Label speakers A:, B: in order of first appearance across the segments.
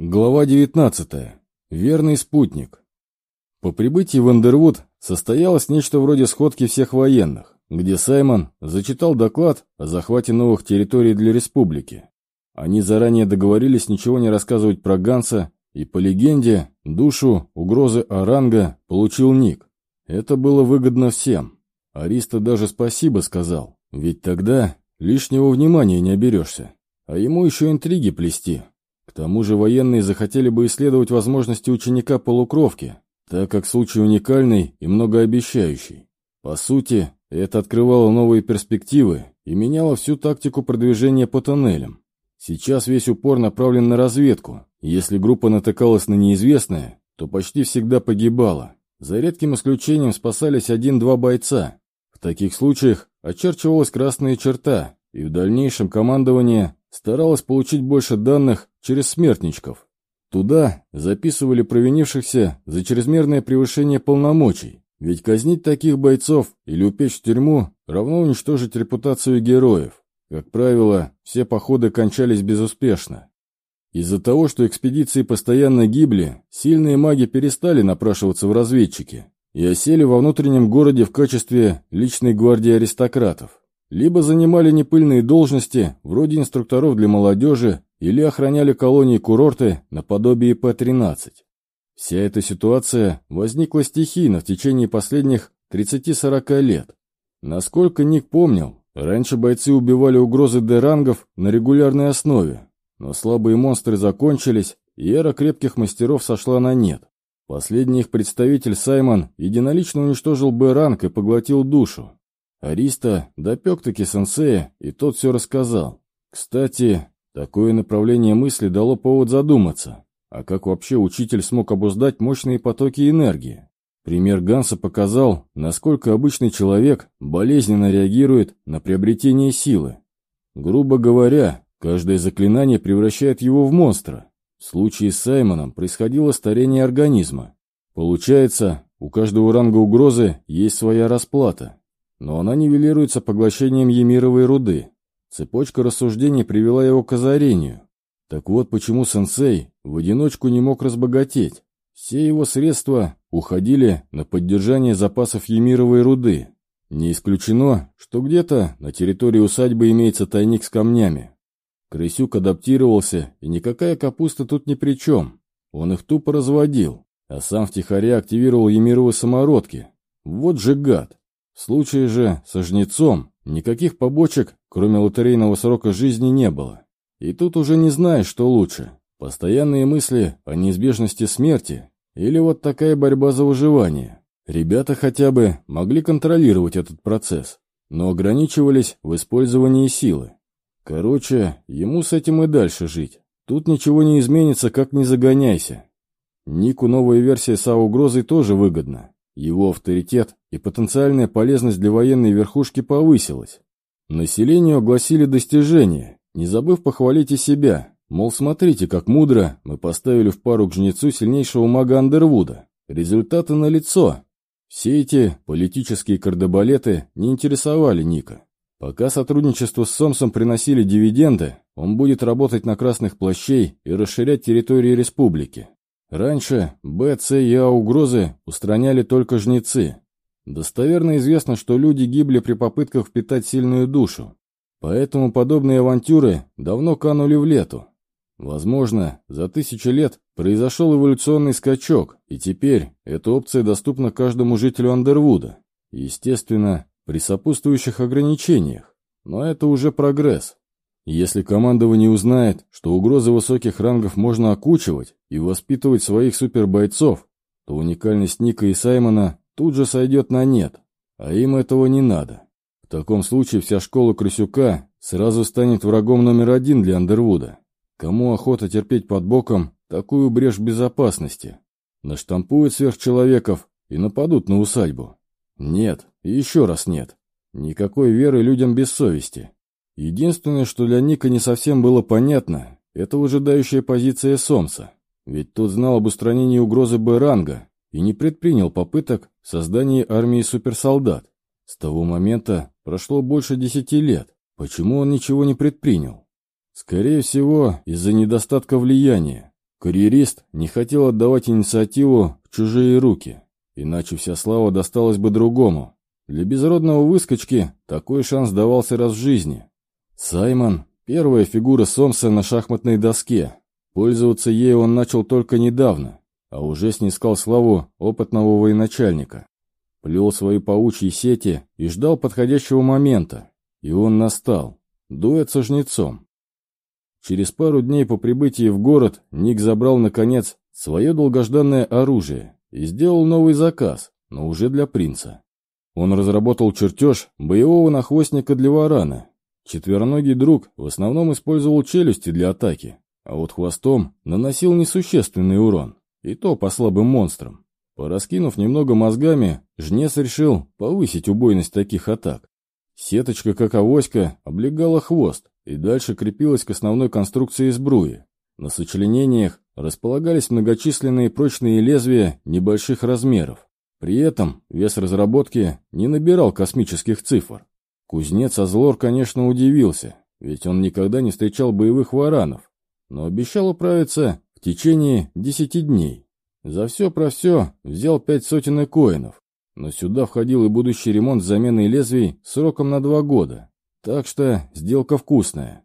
A: Глава 19. Верный спутник. По прибытии в Андервуд состоялось нечто вроде сходки всех военных, где Саймон зачитал доклад о захвате новых территорий для республики. Они заранее договорились ничего не рассказывать про Ганса, и по легенде, душу угрозы Оранга получил Ник. Это было выгодно всем. Ариста даже спасибо сказал, ведь тогда лишнего внимания не оберешься, а ему еще интриги плести. К тому же военные захотели бы исследовать возможности ученика полукровки, так как случай уникальный и многообещающий. По сути, это открывало новые перспективы и меняло всю тактику продвижения по тоннелям. Сейчас весь упор направлен на разведку. Если группа натыкалась на неизвестное, то почти всегда погибала. За редким исключением спасались один-два бойца. В таких случаях очерчивалась красная черта, и в дальнейшем командование старалось получить больше данных через смертничков. Туда записывали провинившихся за чрезмерное превышение полномочий, ведь казнить таких бойцов или упечь в тюрьму равно уничтожить репутацию героев. Как правило, все походы кончались безуспешно. Из-за того, что экспедиции постоянно гибли, сильные маги перестали напрашиваться в разведчики и осели во внутреннем городе в качестве личной гвардии аристократов либо занимали непыльные должности, вроде инструкторов для молодежи, или охраняли колонии-курорты наподобие П-13. Вся эта ситуация возникла стихийно в течение последних 30-40 лет. Насколько Ник помнил, раньше бойцы убивали угрозы Д-рангов на регулярной основе, но слабые монстры закончились, и эра крепких мастеров сошла на нет. Последний их представитель Саймон единолично уничтожил Б-ранг и поглотил душу, Ариста допек-таки сенсея, и тот все рассказал. Кстати, такое направление мысли дало повод задуматься. А как вообще учитель смог обуздать мощные потоки энергии? Пример Ганса показал, насколько обычный человек болезненно реагирует на приобретение силы. Грубо говоря, каждое заклинание превращает его в монстра. В случае с Саймоном происходило старение организма. Получается, у каждого ранга угрозы есть своя расплата но она нивелируется поглощением емировой руды. Цепочка рассуждений привела его к озарению. Так вот почему сенсей в одиночку не мог разбогатеть. Все его средства уходили на поддержание запасов емировой руды. Не исключено, что где-то на территории усадьбы имеется тайник с камнями. Крысюк адаптировался, и никакая капуста тут ни при чем. Он их тупо разводил, а сам втихаря активировал емировые самородки. Вот же гад! В случае же со жнецом никаких побочек, кроме лотерейного срока жизни, не было. И тут уже не знаешь, что лучше. Постоянные мысли о неизбежности смерти или вот такая борьба за выживание. Ребята хотя бы могли контролировать этот процесс, но ограничивались в использовании силы. Короче, ему с этим и дальше жить. Тут ничего не изменится, как не загоняйся. Нику новая версия со угрозой тоже выгодна. Его авторитет и потенциальная полезность для военной верхушки повысилась. Населению огласили достижения, не забыв похвалить и себя. Мол, смотрите, как мудро мы поставили в пару к жнецу сильнейшего мага Андервуда. Результаты налицо. Все эти политические кардебалеты не интересовали Ника. Пока сотрудничество с Сомсом приносили дивиденды, он будет работать на красных плащей и расширять территории республики. Раньше Б, С и А угрозы устраняли только жнецы. Достоверно известно, что люди гибли при попытках впитать сильную душу. Поэтому подобные авантюры давно канули в лету. Возможно, за тысячи лет произошел эволюционный скачок, и теперь эта опция доступна каждому жителю Андервуда. Естественно, при сопутствующих ограничениях. Но это уже прогресс. Если командование узнает, что угрозы высоких рангов можно окучивать и воспитывать своих супербойцов, то уникальность Ника и Саймона тут же сойдет на нет, а им этого не надо. В таком случае вся школа Крысюка сразу станет врагом номер один для Андервуда. Кому охота терпеть под боком такую брешь безопасности? Наштампуют сверхчеловеков и нападут на усадьбу. Нет, и еще раз нет. Никакой веры людям без совести. Единственное, что для Ника не совсем было понятно, это выжидающая позиция Сомса. Ведь тот знал об устранении угрозы Б-ранга и не предпринял попыток создания армии суперсолдат. С того момента прошло больше десяти лет. Почему он ничего не предпринял? Скорее всего, из-за недостатка влияния. Карьерист не хотел отдавать инициативу в чужие руки, иначе вся слава досталась бы другому. Для безродного выскочки такой шанс давался раз в жизни. Саймон – первая фигура Сомса на шахматной доске. Пользоваться ею он начал только недавно, а уже снискал славу опытного военачальника. Плел свои паучьи сети и ждал подходящего момента. И он настал. Дуэт со жнецом. Через пару дней по прибытии в город Ник забрал, наконец, свое долгожданное оружие и сделал новый заказ, но уже для принца. Он разработал чертеж боевого нахвостника для варана. Четвероногий друг в основном использовал челюсти для атаки, а вот хвостом наносил несущественный урон, и то по слабым монстрам. Пораскинув немного мозгами, жнец решил повысить убойность таких атак. Сеточка, как авоська, облегала хвост, и дальше крепилась к основной конструкции сбруи. На сочленениях располагались многочисленные прочные лезвия небольших размеров. При этом вес разработки не набирал космических цифр. Кузнец Азлор, конечно, удивился, ведь он никогда не встречал боевых варанов, но обещал управиться в течение десяти дней. За все про все взял пять сотен коинов, но сюда входил и будущий ремонт с заменой лезвий сроком на два года. Так что сделка вкусная.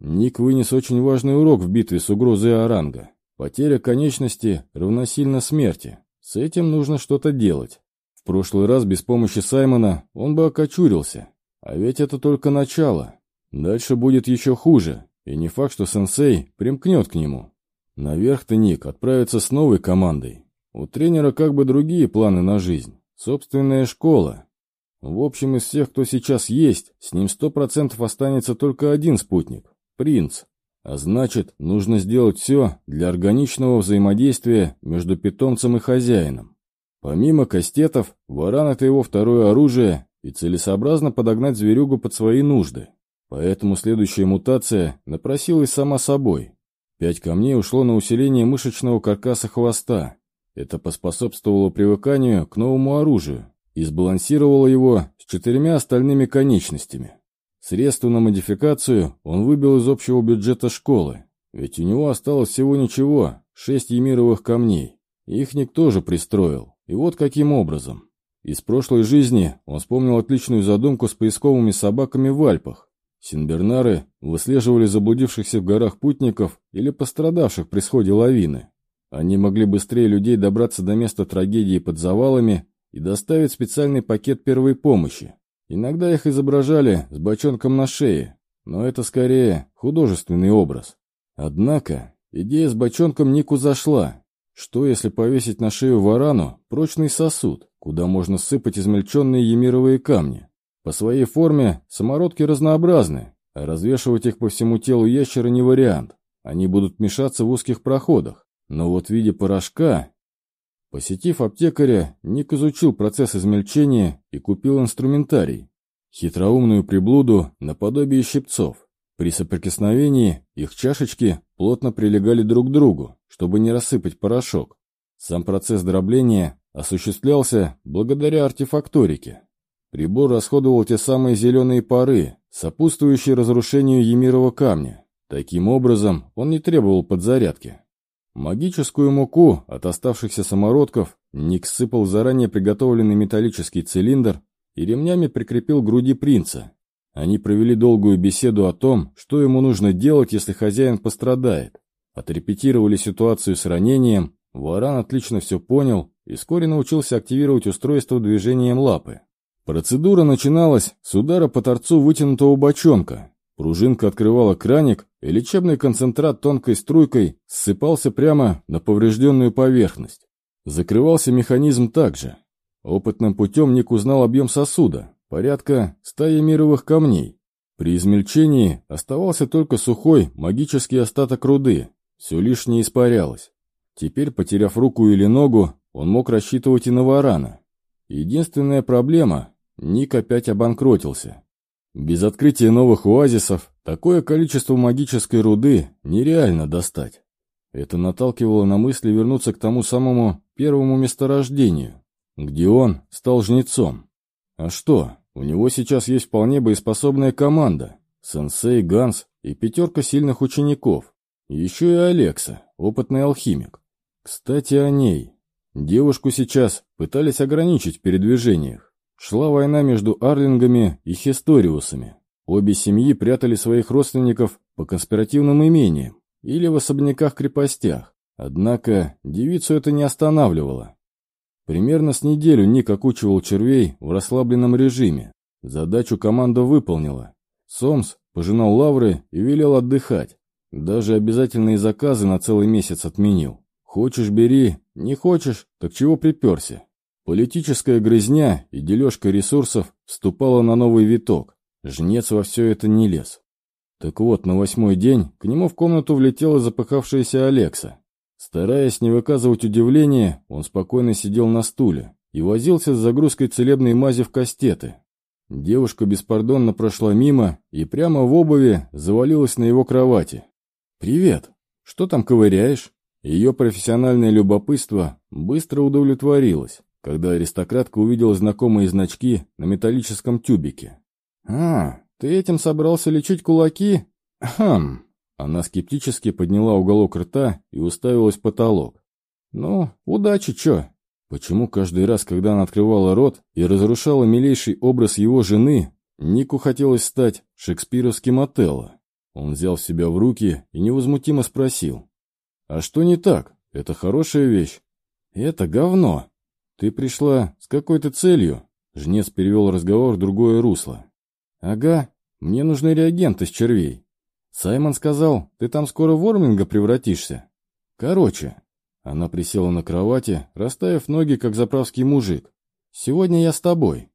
A: Ник вынес очень важный урок в битве с угрозой Оранга. Потеря конечности равносильно смерти. С этим нужно что-то делать. В прошлый раз без помощи Саймона он бы окочурился. А ведь это только начало. Дальше будет еще хуже. И не факт, что сенсей примкнет к нему. Наверх-то Ник отправится с новой командой. У тренера как бы другие планы на жизнь. Собственная школа, в общем, из всех, кто сейчас есть, с ним сто процентов останется только один спутник — принц. А значит, нужно сделать все для органичного взаимодействия между питомцем и хозяином. Помимо кастетов, варан — это его второе оружие, и целесообразно подогнать зверюгу под свои нужды. Поэтому следующая мутация напросилась сама собой. Пять камней ушло на усиление мышечного каркаса хвоста. Это поспособствовало привыканию к новому оружию, и сбалансировала его с четырьмя остальными конечностями. Средства на модификацию он выбил из общего бюджета школы, ведь у него осталось всего ничего, шесть емировых камней. Их никто же пристроил, и вот каким образом. Из прошлой жизни он вспомнил отличную задумку с поисковыми собаками в Альпах. Синбернары выслеживали заблудившихся в горах путников или пострадавших при сходе лавины. Они могли быстрее людей добраться до места трагедии под завалами и доставить специальный пакет первой помощи. Иногда их изображали с бочонком на шее, но это скорее художественный образ. Однако идея с бочонком Нику зашла. Что если повесить на шею варану прочный сосуд, куда можно сыпать измельченные емировые камни? По своей форме самородки разнообразны, а развешивать их по всему телу ящера не вариант. Они будут мешаться в узких проходах. Но вот в виде порошка Посетив аптекаря, Ник изучил процесс измельчения и купил инструментарий. Хитроумную приблуду наподобие щипцов. При соприкосновении их чашечки плотно прилегали друг к другу, чтобы не рассыпать порошок. Сам процесс дробления осуществлялся благодаря артефакторике. Прибор расходовал те самые зеленые пары, сопутствующие разрушению емирового камня. Таким образом, он не требовал подзарядки. Магическую муку от оставшихся самородков Ник сыпал заранее приготовленный металлический цилиндр и ремнями прикрепил к груди принца. Они провели долгую беседу о том, что ему нужно делать, если хозяин пострадает. Отрепетировали ситуацию с ранением, Варан отлично все понял и вскоре научился активировать устройство движением лапы. Процедура начиналась с удара по торцу вытянутого бочонка, Пружинка открывала краник, и лечебный концентрат тонкой струйкой ссыпался прямо на поврежденную поверхность. Закрывался механизм также. Опытным путем Ник узнал объем сосуда, порядка 100 мировых камней. При измельчении оставался только сухой магический остаток руды, все лишнее испарялось. Теперь, потеряв руку или ногу, он мог рассчитывать и на варана. Единственная проблема – Ник опять обанкротился. Без открытия новых оазисов такое количество магической руды нереально достать. Это наталкивало на мысли вернуться к тому самому первому месторождению, где он стал жнецом. А что, у него сейчас есть вполне боеспособная команда. Сенсей, Ганс и пятерка сильных учеников. Еще и Алекса, опытный алхимик. Кстати, о ней. Девушку сейчас пытались ограничить в передвижениях. Шла война между арлингами и хесториусами. Обе семьи прятали своих родственников по конспиративным имениям или в особняках-крепостях. Однако девицу это не останавливало. Примерно с неделю Ник окучивал червей в расслабленном режиме. Задачу команда выполнила. Сомс пожинал лавры и велел отдыхать. Даже обязательные заказы на целый месяц отменил. Хочешь – бери, не хочешь – так чего приперся? Политическая грызня и дележка ресурсов вступала на новый виток. Жнец во все это не лез. Так вот, на восьмой день к нему в комнату влетела запыхавшаяся Алекса. Стараясь не выказывать удивления, он спокойно сидел на стуле и возился с загрузкой целебной мази в кастеты. Девушка беспардонно прошла мимо и прямо в обуви завалилась на его кровати. «Привет! Что там ковыряешь?» Ее профессиональное любопытство быстро удовлетворилось, когда аристократка увидела знакомые значки на металлическом тюбике. «А, ты этим собрался лечить кулаки? Хм!» Она скептически подняла уголок рта и уставилась в потолок. «Ну, удачи, чё?» Почему каждый раз, когда она открывала рот и разрушала милейший образ его жены, Нику хотелось стать шекспировским Отелло? Он взял себя в руки и невозмутимо спросил. «А что не так? Это хорошая вещь». «Это говно. Ты пришла с какой-то целью?» Жнец перевел разговор в другое русло. «Ага, мне нужны реагенты с червей. Саймон сказал, ты там скоро в Орминга превратишься. Короче, она присела на кровати, расставив ноги, как заправский мужик. «Сегодня я с тобой».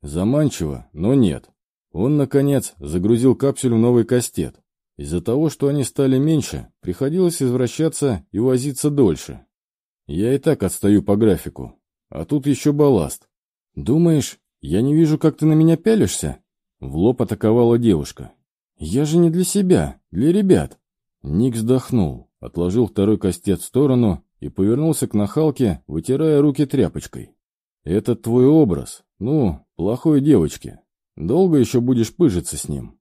A: Заманчиво, но нет. Он, наконец, загрузил капсуль в новый кастет. Из-за того, что они стали меньше, приходилось извращаться и возиться дольше. Я и так отстаю по графику. А тут еще балласт. «Думаешь, я не вижу, как ты на меня пялишься?» В лоб атаковала девушка. «Я же не для себя, для ребят». Ник вздохнул, отложил второй кастет в сторону и повернулся к нахалке, вытирая руки тряпочкой. «Это твой образ. Ну, плохой девочки. Долго еще будешь пыжиться с ним?»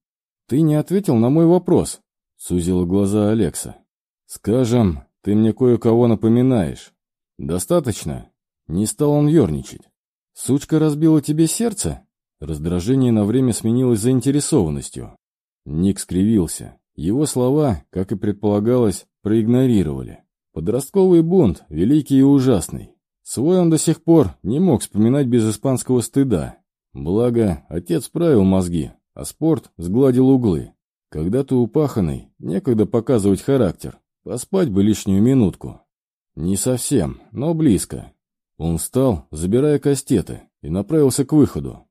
A: «Ты не ответил на мой вопрос», — сузила глаза Алекса. «Скажем, ты мне кое-кого напоминаешь. Достаточно?» Не стал он ерничать. «Сучка разбила тебе сердце?» Раздражение на время сменилось заинтересованностью. Ник скривился. Его слова, как и предполагалось, проигнорировали. Подростковый бунт, великий и ужасный. Свой он до сих пор не мог вспоминать без испанского стыда. Благо, отец правил мозги, а спорт сгладил углы. Когда ты упаханный, некогда показывать характер. Поспать бы лишнюю минутку. Не совсем, но близко. Он встал, забирая кастеты, и направился к выходу.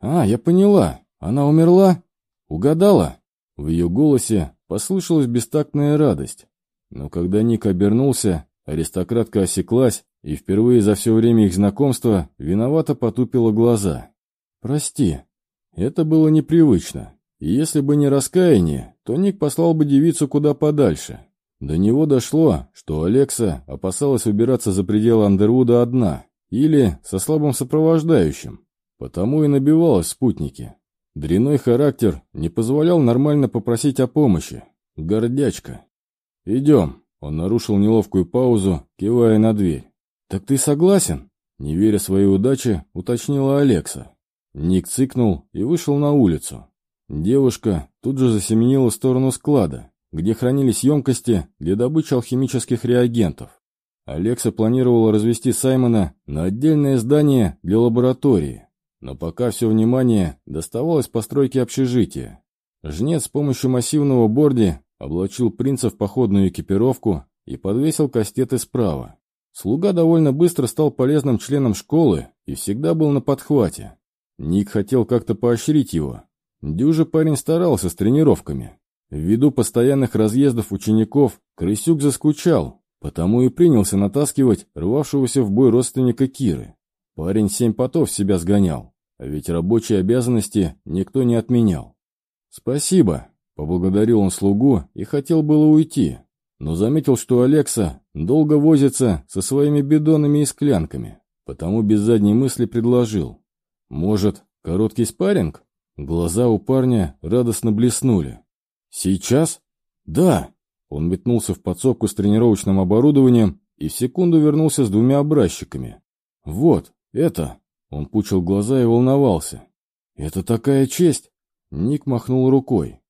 A: «А, я поняла. Она умерла? Угадала?» В ее голосе послышалась бестактная радость. Но когда Ник обернулся, аристократка осеклась и впервые за все время их знакомства виновато потупила глаза. «Прости, это было непривычно, и если бы не раскаяние, то Ник послал бы девицу куда подальше. До него дошло, что Алекса опасалась убираться за пределы Андервуда одна или со слабым сопровождающим, потому и набивалась спутники. Дряной характер не позволял нормально попросить о помощи. Гордячка. «Идем», — он нарушил неловкую паузу, кивая на дверь. «Так ты согласен?» Не веря своей удаче, уточнила Алекса. Ник цыкнул и вышел на улицу. Девушка тут же засеменила в сторону склада, где хранились емкости для добычи алхимических реагентов. Алекса планировала развести Саймона на отдельное здание для лаборатории, но пока все внимание доставалось постройке общежития. Жнец с помощью массивного борди облачил принца в походную экипировку и подвесил кастеты справа. Слуга довольно быстро стал полезным членом школы и всегда был на подхвате. Ник хотел как-то поощрить его. Дюже парень старался с тренировками. Ввиду постоянных разъездов учеников, Крысюк заскучал, потому и принялся натаскивать рвавшегося в бой родственника Киры. Парень семь потов себя сгонял, а ведь рабочие обязанности никто не отменял. «Спасибо», Поблагодарил он слугу и хотел было уйти, но заметил, что Алекса долго возится со своими бидонами и склянками, потому без задней мысли предложил. «Может, короткий спарринг?» Глаза у парня радостно блеснули. «Сейчас?» «Да!» Он метнулся в подсобку с тренировочным оборудованием и в секунду вернулся с двумя образчиками. «Вот, это...» Он пучил глаза и волновался. «Это такая честь!» Ник махнул рукой.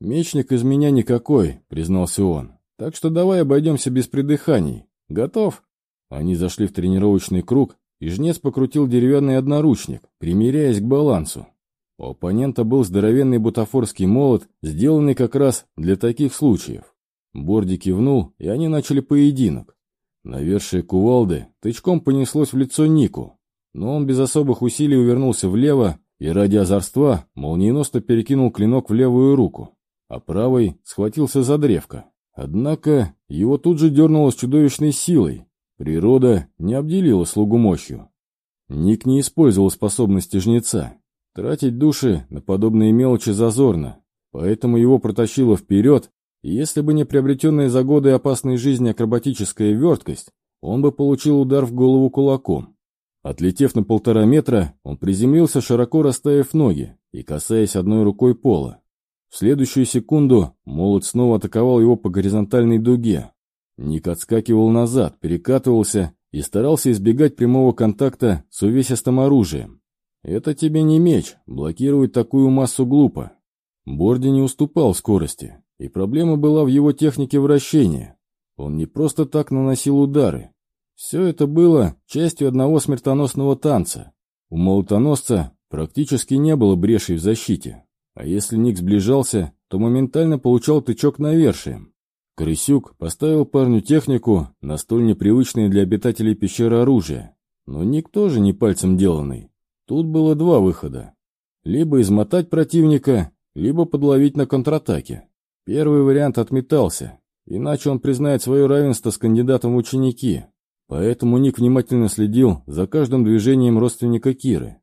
A: «Мечник из меня никакой», — признался он. «Так что давай обойдемся без придыханий. Готов?» Они зашли в тренировочный круг, и жнец покрутил деревянный одноручник, примеряясь к балансу. У оппонента был здоровенный бутафорский молот, сделанный как раз для таких случаев. Борди кивнул, и они начали поединок. Навершие кувалды тычком понеслось в лицо Нику, но он без особых усилий увернулся влево и ради озорства молниеносно перекинул клинок в левую руку, а правой схватился за древко. Однако его тут же дернуло с чудовищной силой. Природа не обделила слугу мощью. Ник не использовал способности жнеца. Тратить души на подобные мелочи зазорно, поэтому его протащило вперед, и если бы не приобретенная за годы опасной жизни акробатическая верткость, он бы получил удар в голову кулаком. Отлетев на полтора метра, он приземлился, широко расставив ноги и касаясь одной рукой пола. В следующую секунду молот снова атаковал его по горизонтальной дуге. Ник отскакивал назад, перекатывался и старался избегать прямого контакта с увесистым оружием. Это тебе не меч, блокировать такую массу глупо. Борди не уступал скорости, и проблема была в его технике вращения. Он не просто так наносил удары, все это было частью одного смертоносного танца. У молотоносца практически не было брешей в защите, а если Ник сближался, то моментально получал тычок навершием. Крысюк поставил парню технику на столь непривычное для обитателей пещеры оружие, но Ник тоже не пальцем деланный. Тут было два выхода. Либо измотать противника, либо подловить на контратаке. Первый вариант отметался, иначе он признает свое равенство с кандидатом в ученики, Поэтому Ник внимательно следил за каждым движением родственника Киры.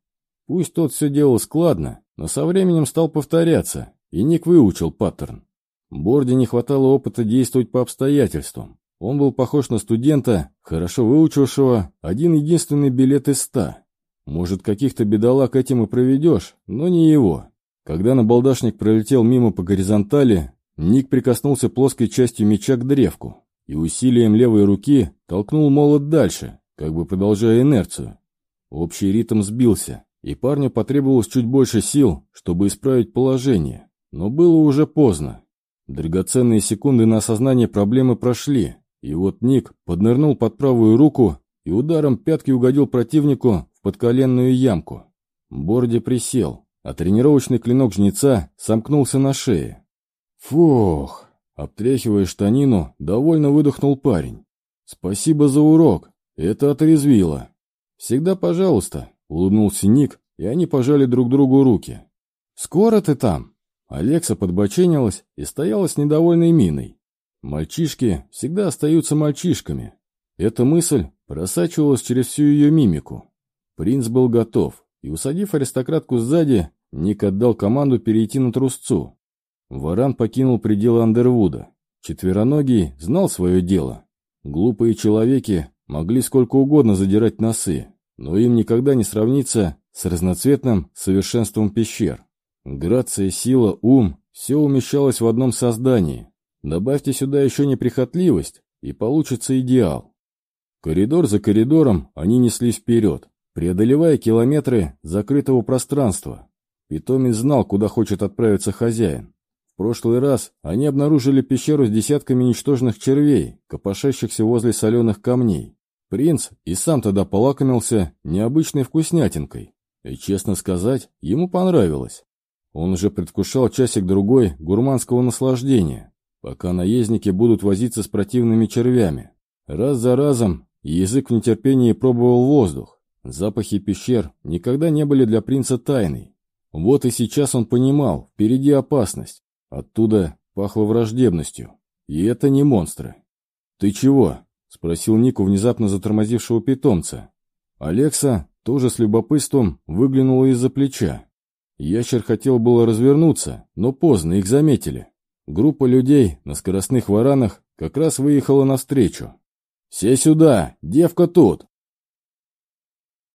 A: Пусть тот все делал складно, но со временем стал повторяться, и Ник выучил паттерн. Борде не хватало опыта действовать по обстоятельствам. Он был похож на студента, хорошо выучившего один единственный билет из ста. Может, каких-то бедолаг этим и проведешь, но не его. Когда набалдашник пролетел мимо по горизонтали, Ник прикоснулся плоской частью меча к древку и усилием левой руки толкнул молот дальше, как бы продолжая инерцию. Общий ритм сбился, и парню потребовалось чуть больше сил, чтобы исправить положение, но было уже поздно. Драгоценные секунды на осознание проблемы прошли, и вот Ник поднырнул под правую руку и ударом пятки угодил противнику в подколенную ямку. Борди присел, а тренировочный клинок жнеца сомкнулся на шее. Фух! Обтряхивая штанину, довольно выдохнул парень. «Спасибо за урок. Это отрезвило». «Всегда пожалуйста», — улыбнулся Ник, и они пожали друг другу руки. «Скоро ты там?» Алекса подбоченилась и стояла с недовольной миной. Мальчишки всегда остаются мальчишками. Эта мысль просачивалась через всю ее мимику. Принц был готов, и, усадив аристократку сзади, Ник отдал команду перейти на трусцу. Варан покинул пределы Андервуда. Четвероногий знал свое дело. Глупые человеки могли сколько угодно задирать носы, но им никогда не сравнится с разноцветным совершенством пещер. Грация, сила, ум – все умещалось в одном создании. Добавьте сюда еще неприхотливость, и получится идеал. Коридор за коридором они неслись вперед, преодолевая километры закрытого пространства. Питомец знал, куда хочет отправиться хозяин прошлый раз они обнаружили пещеру с десятками ничтожных червей, копошащихся возле соленых камней. Принц и сам тогда полакомился необычной вкуснятинкой. И, честно сказать, ему понравилось. Он уже предвкушал часик-другой гурманского наслаждения, пока наездники будут возиться с противными червями. Раз за разом язык в нетерпении пробовал воздух. Запахи пещер никогда не были для принца тайной. Вот и сейчас он понимал, впереди опасность. Оттуда пахло враждебностью. И это не монстры. «Ты чего?» — спросил Нику внезапно затормозившего питомца. Алекса тоже с любопытством выглянула из-за плеча. Ящер хотел было развернуться, но поздно, их заметили. Группа людей на скоростных варанах как раз выехала навстречу. «Все сюда! Девка тут!»